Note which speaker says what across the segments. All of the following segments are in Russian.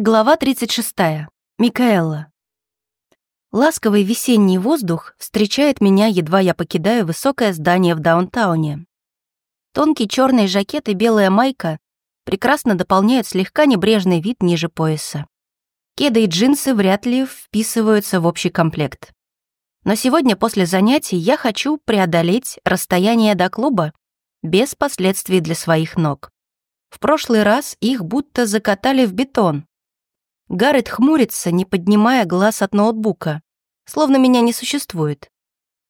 Speaker 1: Глава 36. Микаэла. Ласковый весенний воздух встречает меня, едва я покидаю высокое здание в даунтауне. Тонкий черный жакет и белая майка прекрасно дополняют слегка небрежный вид ниже пояса. Кеды и джинсы вряд ли вписываются в общий комплект. Но сегодня после занятий я хочу преодолеть расстояние до клуба без последствий для своих ног. В прошлый раз их будто закатали в бетон, Гаррет хмурится, не поднимая глаз от ноутбука, словно меня не существует.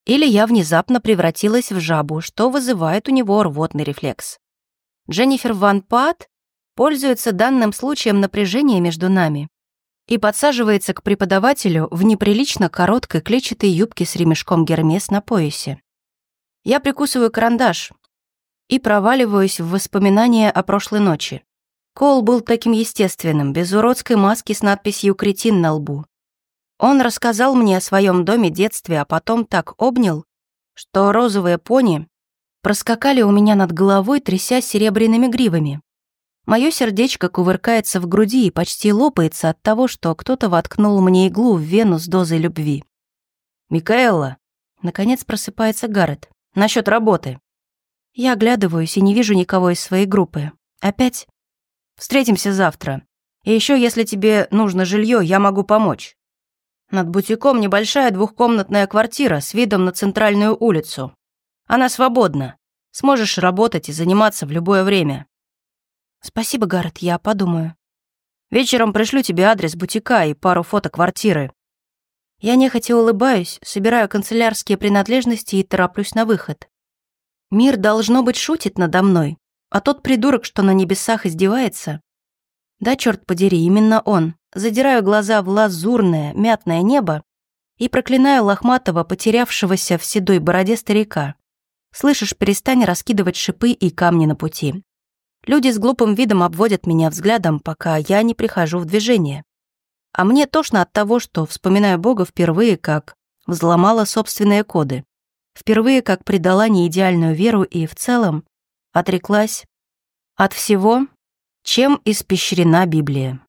Speaker 1: Или я внезапно превратилась в жабу, что вызывает у него рвотный рефлекс. Дженнифер Ван Пат пользуется данным случаем напряжения между нами и подсаживается к преподавателю в неприлично короткой клетчатой юбке с ремешком Гермес на поясе. Я прикусываю карандаш и проваливаюсь в воспоминания о прошлой ночи. Кол был таким естественным, без уродской маски с надписью «Кретин» на лбу. Он рассказал мне о своем доме детстве, а потом так обнял, что розовые пони проскакали у меня над головой, тряся серебряными гривами. Мое сердечко кувыркается в груди и почти лопается от того, что кто-то воткнул мне иглу в вену с дозой любви. «Микаэла!» Наконец просыпается Гаррет. Насчет работы!» Я оглядываюсь и не вижу никого из своей группы. Опять? Встретимся завтра. И еще, если тебе нужно жилье, я могу помочь. Над бутиком небольшая двухкомнатная квартира с видом на центральную улицу. Она свободна. Сможешь работать и заниматься в любое время. Спасибо, Гаррет, я подумаю. Вечером пришлю тебе адрес бутика и пару фото квартиры. Я нехотя улыбаюсь, собираю канцелярские принадлежности и тороплюсь на выход. Мир, должно быть, шутит надо мной, а тот придурок, что на небесах издевается... Да, черт подери, именно он. Задираю глаза в лазурное, мятное небо и проклинаю лохматого, потерявшегося в седой бороде старика. Слышишь, перестань раскидывать шипы и камни на пути. Люди с глупым видом обводят меня взглядом, пока я не прихожу в движение. А мне тошно от того, что вспоминаю Бога впервые, как взломала собственные коды. Впервые, как предала неидеальную веру и в целом отреклась от всего, чем испещрена Библия.